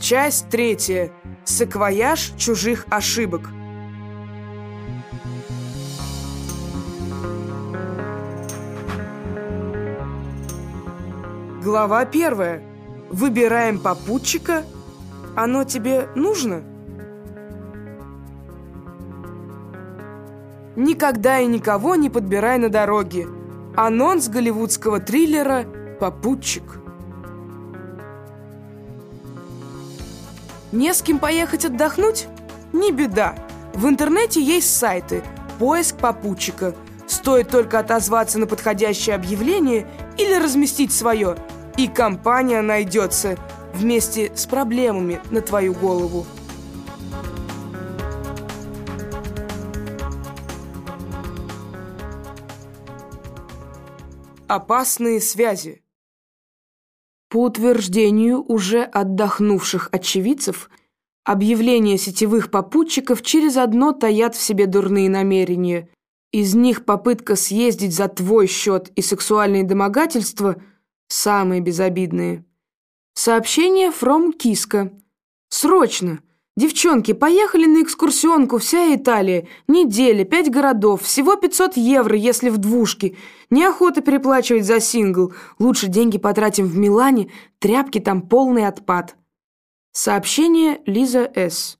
Часть третья. Саквояж чужих ошибок. Глава первая. Выбираем попутчика. Оно тебе нужно? Никогда и никого не подбирай на дороге. Анонс голливудского триллера «Попутчик». Не с кем поехать отдохнуть? Не беда. В интернете есть сайты «Поиск попутчика». Стоит только отозваться на подходящее объявление или разместить свое, и компания найдется вместе с проблемами на твою голову. Опасные связи. По утверждению уже отдохнувших очевидцев, объявления сетевых попутчиков через одно таят в себе дурные намерения. Из них попытка съездить за твой счет и сексуальные домогательства – самые безобидные. Сообщение from Киска. Срочно! Девчонки, поехали на экскурсионку, вся Италия. Неделя, пять городов, всего 500 евро, если в двушке. Неохота переплачивать за сингл. Лучше деньги потратим в Милане, тряпки там полный отпад. Сообщение Лиза С.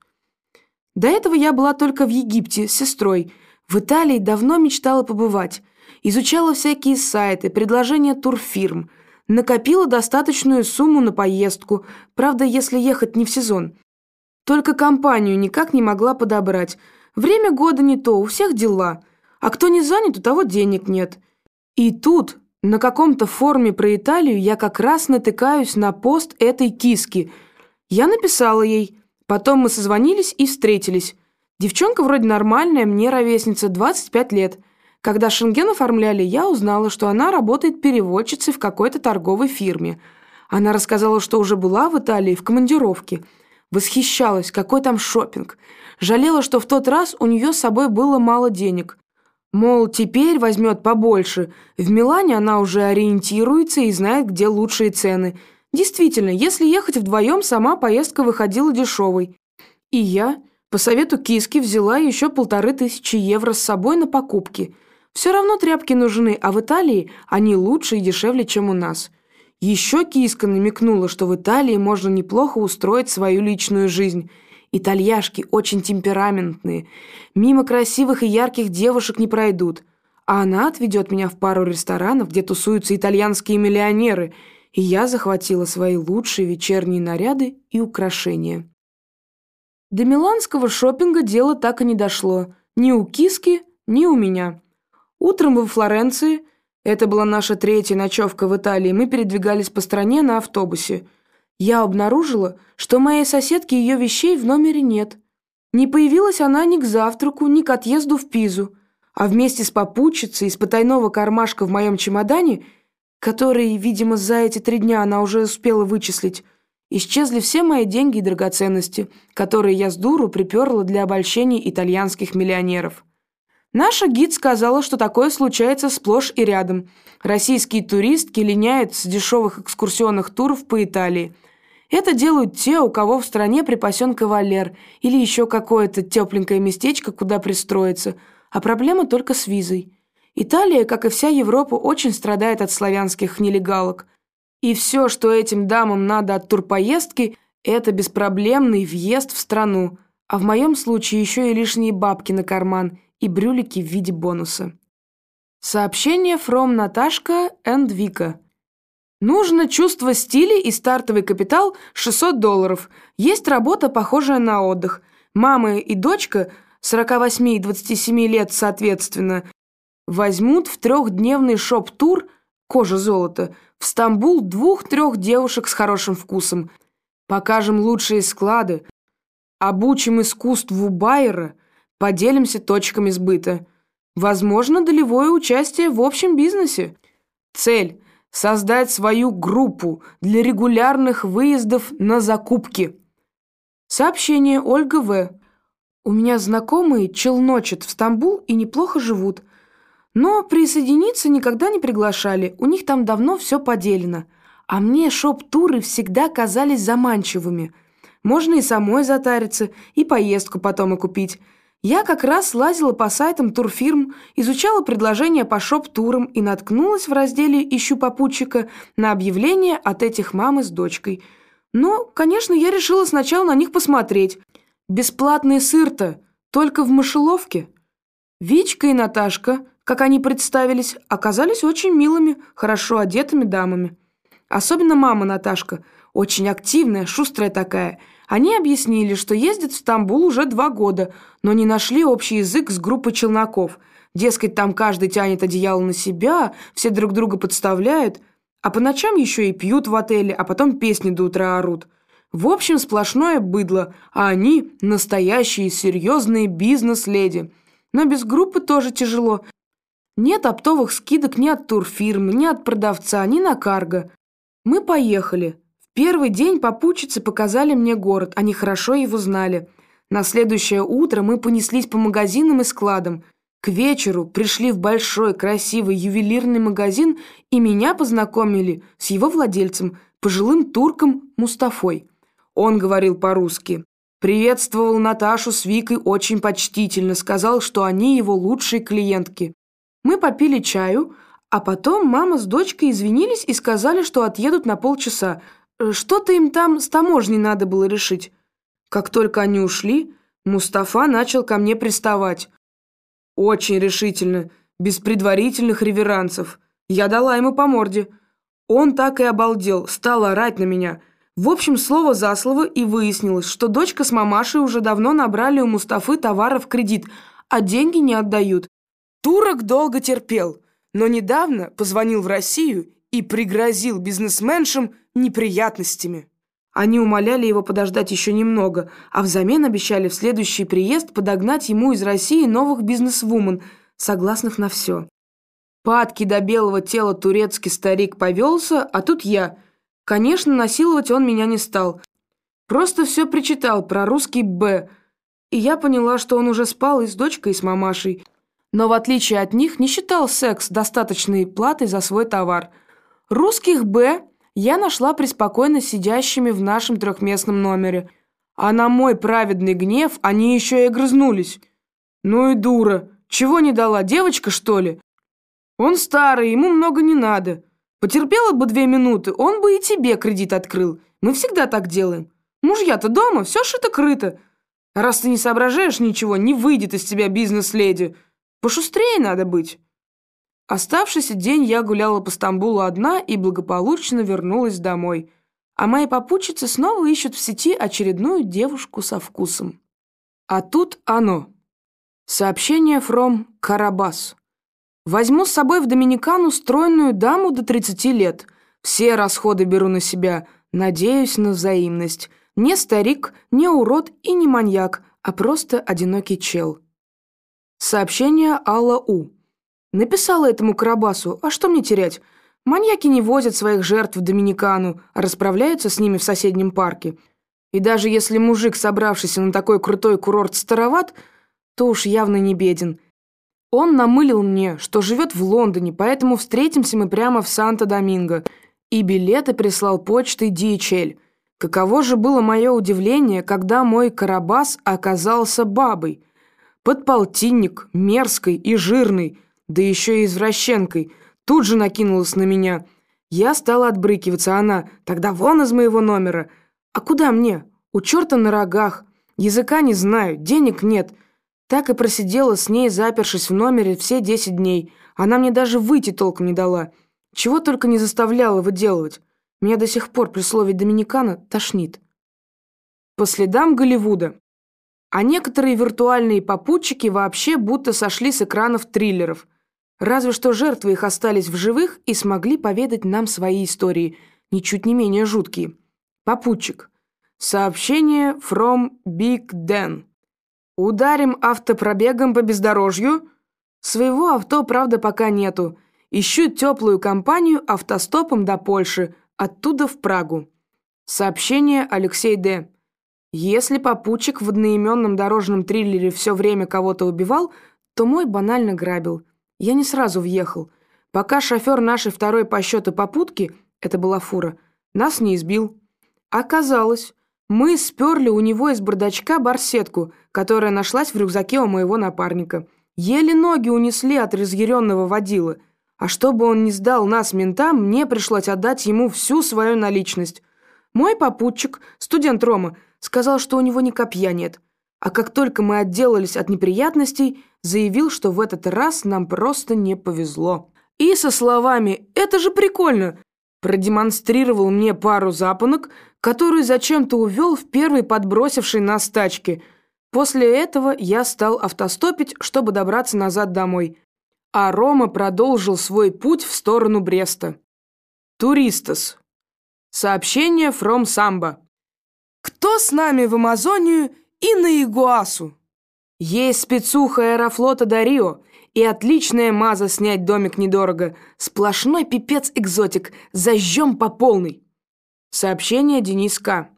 До этого я была только в Египте с сестрой. В Италии давно мечтала побывать. Изучала всякие сайты, предложения турфирм. Накопила достаточную сумму на поездку, правда, если ехать не в сезон. Только компанию никак не могла подобрать. Время года не то, у всех дела. А кто не занят, у того денег нет. И тут, на каком-то форуме про Италию, я как раз натыкаюсь на пост этой киски. Я написала ей. Потом мы созвонились и встретились. Девчонка вроде нормальная, мне ровесница, 25 лет. Когда шенген оформляли, я узнала, что она работает переводчицей в какой-то торговой фирме. Она рассказала, что уже была в Италии в командировке – Восхищалась, какой там шопинг. Жалела, что в тот раз у нее с собой было мало денег. Мол, теперь возьмет побольше. В Милане она уже ориентируется и знает, где лучшие цены. Действительно, если ехать вдвоем, сама поездка выходила дешевой. И я, по совету Киски, взяла еще полторы тысячи евро с собой на покупки. Все равно тряпки нужны, а в Италии они лучше и дешевле, чем у нас. Еще киска намекнула, что в Италии можно неплохо устроить свою личную жизнь. Итальяшки очень темпераментные. Мимо красивых и ярких девушек не пройдут. А она отведет меня в пару ресторанов, где тусуются итальянские миллионеры, и я захватила свои лучшие вечерние наряды и украшения. До миланского шопинга дело так и не дошло. Ни у киски, ни у меня. Утром во Флоренции это была наша третья ночевка в Италии, мы передвигались по стране на автобусе. Я обнаружила, что моей соседки ее вещей в номере нет. Не появилась она ни к завтраку, ни к отъезду в Пизу, а вместе с попутчицей из потайного кармашка в моем чемодане, который, видимо, за эти три дня она уже успела вычислить, исчезли все мои деньги и драгоценности, которые я с дуру приперла для обольщения итальянских миллионеров. Наша гид сказала, что такое случается сплошь и рядом. Российские туристки линяют с дешевых экскурсионных туров по Италии. Это делают те, у кого в стране припасен кавалер или еще какое-то тепленькое местечко, куда пристроиться. А проблема только с визой. Италия, как и вся Европа, очень страдает от славянских нелегалок. И все, что этим дамам надо от турпоездки, это беспроблемный въезд в страну. А в моем случае еще и лишние бабки на карман – и брюлики в виде бонуса. Сообщение from Наташка and Вика. Нужно чувство стиля и стартовый капитал 600 долларов. Есть работа, похожая на отдых. Мама и дочка, 48 и 27 лет соответственно, возьмут в трехдневный шоп-тур «Кожа золота» в Стамбул двух-трех девушек с хорошим вкусом. Покажем лучшие склады, обучим искусству Байера – Поделимся точками сбыта. Возможно, долевое участие в общем бизнесе. Цель – создать свою группу для регулярных выездов на закупки. Сообщение Ольга В. У меня знакомые челночат в Стамбул и неплохо живут. Но присоединиться никогда не приглашали, у них там давно все поделено. А мне шоп-туры всегда казались заманчивыми. Можно и самой затариться, и поездку потом и купить. Я как раз лазила по сайтам турфирм, изучала предложения по шоп-турам и наткнулась в разделе «Ищу попутчика» на объявление от этих мамы с дочкой. Но, конечно, я решила сначала на них посмотреть. Бесплатный сыр-то, только в мышеловке. Вичка и Наташка, как они представились, оказались очень милыми, хорошо одетыми дамами. Особенно мама Наташка, очень активная, шустрая такая. Они объяснили, что ездят в Стамбул уже два года, но не нашли общий язык с группой челноков. Дескать, там каждый тянет одеяло на себя, все друг друга подставляют, а по ночам еще и пьют в отеле, а потом песни до утра орут. В общем, сплошное быдло, а они настоящие серьезные бизнес-леди. Но без группы тоже тяжело. Нет оптовых скидок ни от турфирмы, ни от продавца, ни на карго. Мы поехали. Первый день попутчицы показали мне город, они хорошо его знали. На следующее утро мы понеслись по магазинам и складам. К вечеру пришли в большой, красивый ювелирный магазин и меня познакомили с его владельцем, пожилым турком Мустафой. Он говорил по-русски. Приветствовал Наташу с Викой очень почтительно, сказал, что они его лучшие клиентки. Мы попили чаю, а потом мама с дочкой извинились и сказали, что отъедут на полчаса. Э, что-то им там с таможней надо было решить. Как только они ушли, Мустафа начал ко мне приставать. Очень решительно, без предварительных реверансов. Я дала ему по морде. Он так и обалдел, стал орать на меня. В общем, слово за слово, и выяснилось, что дочка с мамашей уже давно набрали у Мустафы товаров кредит, а деньги не отдают. Турок долго терпел – но недавно позвонил в Россию и пригрозил бизнесменшам неприятностями. Они умоляли его подождать еще немного, а взамен обещали в следующий приезд подогнать ему из России новых бизнесвумен, согласных на все. Падки до белого тела турецкий старик повелся, а тут я. Конечно, насиловать он меня не стал. Просто все причитал про русский «Б», и я поняла, что он уже спал и с дочкой, и с мамашей – но в отличие от них не считал секс достаточной платой за свой товар. Русских «Б» я нашла преспокойно сидящими в нашем трехместном номере. А на мой праведный гнев они еще и грызнулись. Ну и дура. Чего не дала, девочка, что ли? Он старый, ему много не надо. Потерпела бы две минуты, он бы и тебе кредит открыл. Мы всегда так делаем. Мужья-то дома, все шито-крыто. Раз ты не соображаешь ничего, не выйдет из тебя бизнес-леди. Пошустрее надо быть. Оставшийся день я гуляла по Стамбулу одна и благополучно вернулась домой. А мои попутчицы снова ищут в сети очередную девушку со вкусом. А тут оно. Сообщение from Карабас. Возьму с собой в Доминикану стройную даму до 30 лет. Все расходы беру на себя. Надеюсь на взаимность. Не старик, не урод и не маньяк, а просто одинокий чел. Сообщение Алла У. Написала этому Карабасу, а что мне терять? Маньяки не возят своих жертв в Доминикану, а расправляются с ними в соседнем парке. И даже если мужик, собравшийся на такой крутой курорт, староват, то уж явно не беден. Он намылил мне, что живет в Лондоне, поэтому встретимся мы прямо в Санто-Доминго. И билеты прислал почтой DHL. Каково же было мое удивление, когда мой Карабас оказался бабой – Подполтинник, мерзкой и жирной, да еще и извращенкой, тут же накинулась на меня. Я стала отбрыкиваться, она, тогда вон из моего номера. А куда мне? У черта на рогах. Языка не знаю, денег нет. Так и просидела с ней, запершись в номере все десять дней. Она мне даже выйти толком не дала. Чего только не заставляла выделывать. Меня до сих пор при слове «доминикана» тошнит. По следам Голливуда. А некоторые виртуальные попутчики вообще будто сошли с экранов триллеров. Разве что жертвы их остались в живых и смогли поведать нам свои истории, ничуть не менее жуткие. Попутчик. Сообщение from Big Dan. Ударим автопробегом по бездорожью? Своего авто, правда, пока нету. Ищу теплую компанию автостопом до Польши, оттуда в Прагу. Сообщение Алексей Д. Если попутчик в одноименном дорожном триллере все время кого-то убивал, то мой банально грабил. Я не сразу въехал. Пока шофер нашей второй по счету попутки, это была фура, нас не избил. Оказалось, Мы сперли у него из бардачка барсетку, которая нашлась в рюкзаке у моего напарника. Еле ноги унесли от разъяренного водила. А чтобы он не сдал нас ментам, мне пришлось отдать ему всю свою наличность. Мой попутчик, студент Рома, сказал, что у него ни копья нет. А как только мы отделались от неприятностей, заявил, что в этот раз нам просто не повезло. И со словами «Это же прикольно!» продемонстрировал мне пару запонок, которую зачем-то увел в первый подбросивший нас тачки. После этого я стал автостопить, чтобы добраться назад домой. А Рома продолжил свой путь в сторону Бреста. Туристас. Сообщение from Самбо. Кто с нами в Амазонию и на Игуасу? Есть спецуха аэрофлота Дарио и отличная маза снять домик недорого. Сплошной пипец-экзотик. Зажжем по полной. Сообщение Денис К.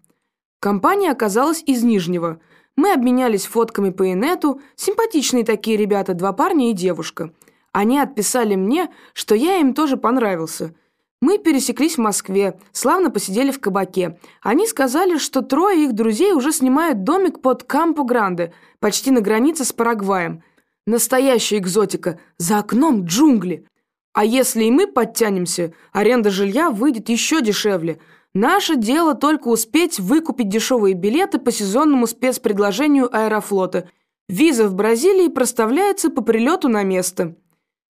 Компания оказалась из Нижнего. Мы обменялись фотками по инету. Симпатичные такие ребята, два парня и девушка. Они отписали мне, что я им тоже понравился – мы пересеклись в Москве, славно посидели в кабаке. Они сказали, что трое их друзей уже снимают домик под Кампо-Гранде, почти на границе с Парагваем. Настоящая экзотика, за окном джунгли. А если и мы подтянемся, аренда жилья выйдет еще дешевле. Наше дело только успеть выкупить дешевые билеты по сезонному спецпредложению Аэрофлота. Виза в Бразилии проставляется по прилету на место.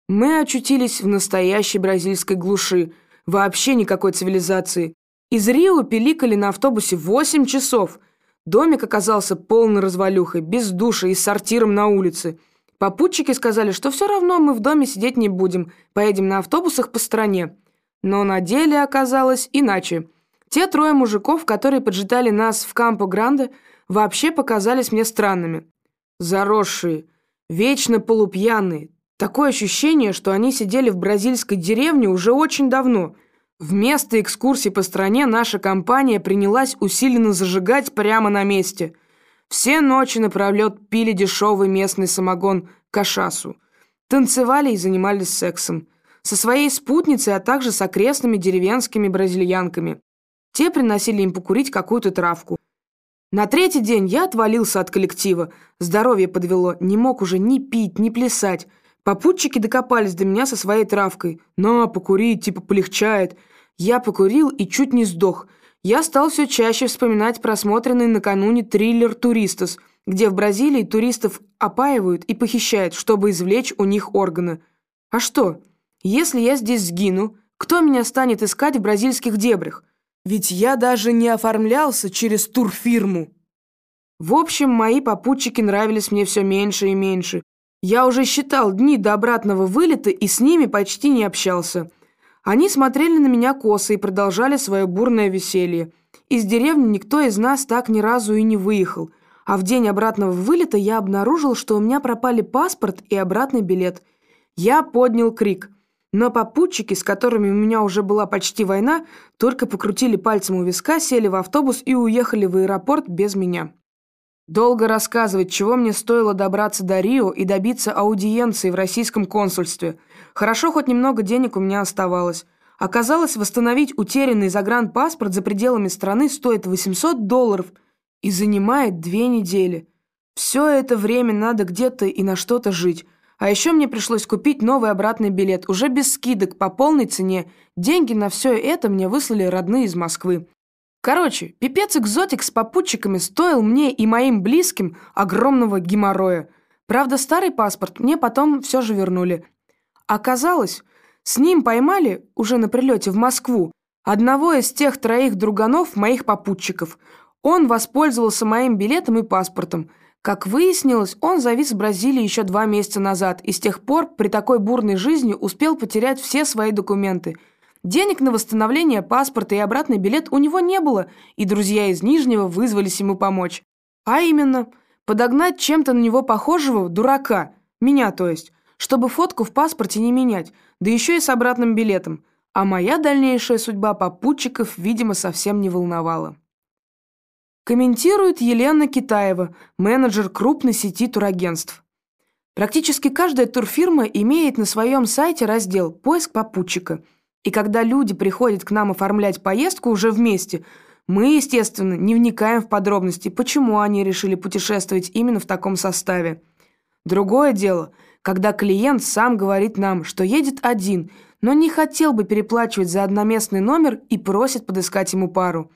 Мы очутились в настоящей бразильской глуши – Вообще никакой цивилизации. Из Рио пиликали на автобусе 8 часов. Домик оказался полной развалюхой, без душа и с сортиром на улице. Попутчики сказали, что все равно мы в доме сидеть не будем, поедем на автобусах по стране. Но на деле оказалось иначе. Те трое мужиков, которые поджидали нас в Кампо-Гранде, вообще показались мне странными. Заросшие, вечно полупьяные, Такое ощущение, что они сидели в бразильской деревне уже очень давно. Вместо экскурсий по стране наша компания принялась усиленно зажигать прямо на месте. Все ночи напролет пили дешевый местный самогон кашасу. Танцевали и занимались сексом. Со своей спутницей, а также с окрестными деревенскими бразильянками. Те приносили им покурить какую-то травку. На третий день я отвалился от коллектива. Здоровье подвело, не мог уже ни пить, ни плясать. Попутчики докопались до меня со своей травкой. «На, покури, типа полегчает». Я покурил и чуть не сдох. Я стал все чаще вспоминать просмотренный накануне триллер «Туристас», где в Бразилии туристов опаивают и похищают, чтобы извлечь у них органы. А что, если я здесь сгину, кто меня станет искать в бразильских дебрях? Ведь я даже не оформлялся через турфирму. В общем, мои попутчики нравились мне все меньше и меньше. Я уже считал дни до обратного вылета и с ними почти не общался. Они смотрели на меня косо и продолжали свое бурное веселье. Из деревни никто из нас так ни разу и не выехал. А в день обратного вылета я обнаружил, что у меня пропали паспорт и обратный билет. Я поднял крик. Но попутчики, с которыми у меня уже была почти война, только покрутили пальцем у виска, сели в автобус и уехали в аэропорт без меня. Долго рассказывать, чего мне стоило добраться до Рио и добиться аудиенции в российском консульстве. Хорошо, хоть немного денег у меня оставалось. Оказалось, восстановить утерянный загранпаспорт за пределами страны стоит 800 долларов и занимает две недели. Все это время надо где-то и на что-то жить. А еще мне пришлось купить новый обратный билет, уже без скидок, по полной цене. Деньги на все это мне выслали родные из Москвы. Короче, пипец-экзотик с попутчиками стоил мне и моим близким огромного геморроя. Правда, старый паспорт мне потом все же вернули. Оказалось, с ним поймали, уже на прилете в Москву, одного из тех троих друганов моих попутчиков. Он воспользовался моим билетом и паспортом. Как выяснилось, он завис в Бразилии еще два месяца назад и с тех пор при такой бурной жизни успел потерять все свои документы – Денег на восстановление паспорта и обратный билет у него не было, и друзья из Нижнего вызвались ему помочь. А именно, подогнать чем-то на него похожего дурака, меня то есть, чтобы фотку в паспорте не менять, да еще и с обратным билетом. А моя дальнейшая судьба попутчиков, видимо, совсем не волновала. Комментирует Елена Китаева, менеджер крупной сети турагентств. Практически каждая турфирма имеет на своем сайте раздел «Поиск попутчика», и когда люди приходят к нам оформлять поездку уже вместе, Мы, естественно, не вникаем в подробности, почему они решили путешествовать именно в таком составе. Другое дело, когда клиент сам говорит нам, что едет один, но не хотел бы переплачивать за одноместный номер и просит подыскать ему пару.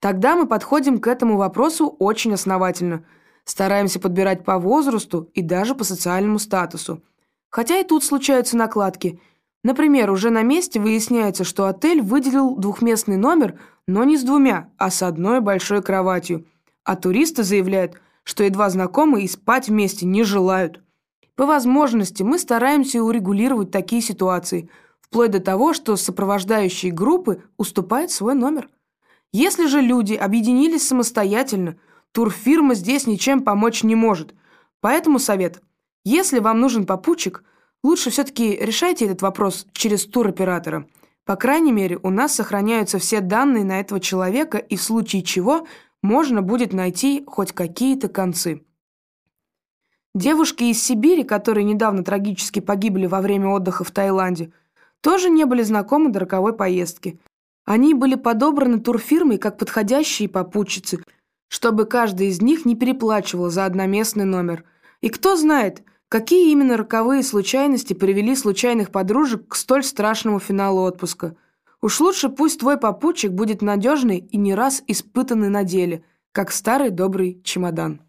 Тогда мы подходим к этому вопросу очень основательно. Стараемся подбирать по возрасту и даже по социальному статусу. Хотя и тут случаются накладки. Например, уже на месте выясняется, что отель выделил двухместный номер, но не с двумя, а с одной большой кроватью. А туристы заявляют, что едва знакомы и спать вместе не желают. По возможности мы стараемся урегулировать такие ситуации, вплоть до того, что сопровождающие группы уступают свой номер. Если же люди объединились самостоятельно, турфирма здесь ничем помочь не может. Поэтому совет. Если вам нужен попутчик, лучше все-таки решайте этот вопрос через туроператора. По крайней мере, у нас сохраняются все данные на этого человека, и в случае чего можно будет найти хоть какие-то концы. Девушки из Сибири, которые недавно трагически погибли во время отдыха в Таиланде, тоже не были знакомы до роковой поездки. Они были подобраны турфирмой как подходящие попутчицы, чтобы каждый из них не переплачивал за одноместный номер. И кто знает, какие именно роковые случайности привели случайных подружек к столь страшному финалу отпуска. Уж лучше пусть твой попутчик будет надежный и не раз испытанный на деле, как старый добрый чемодан.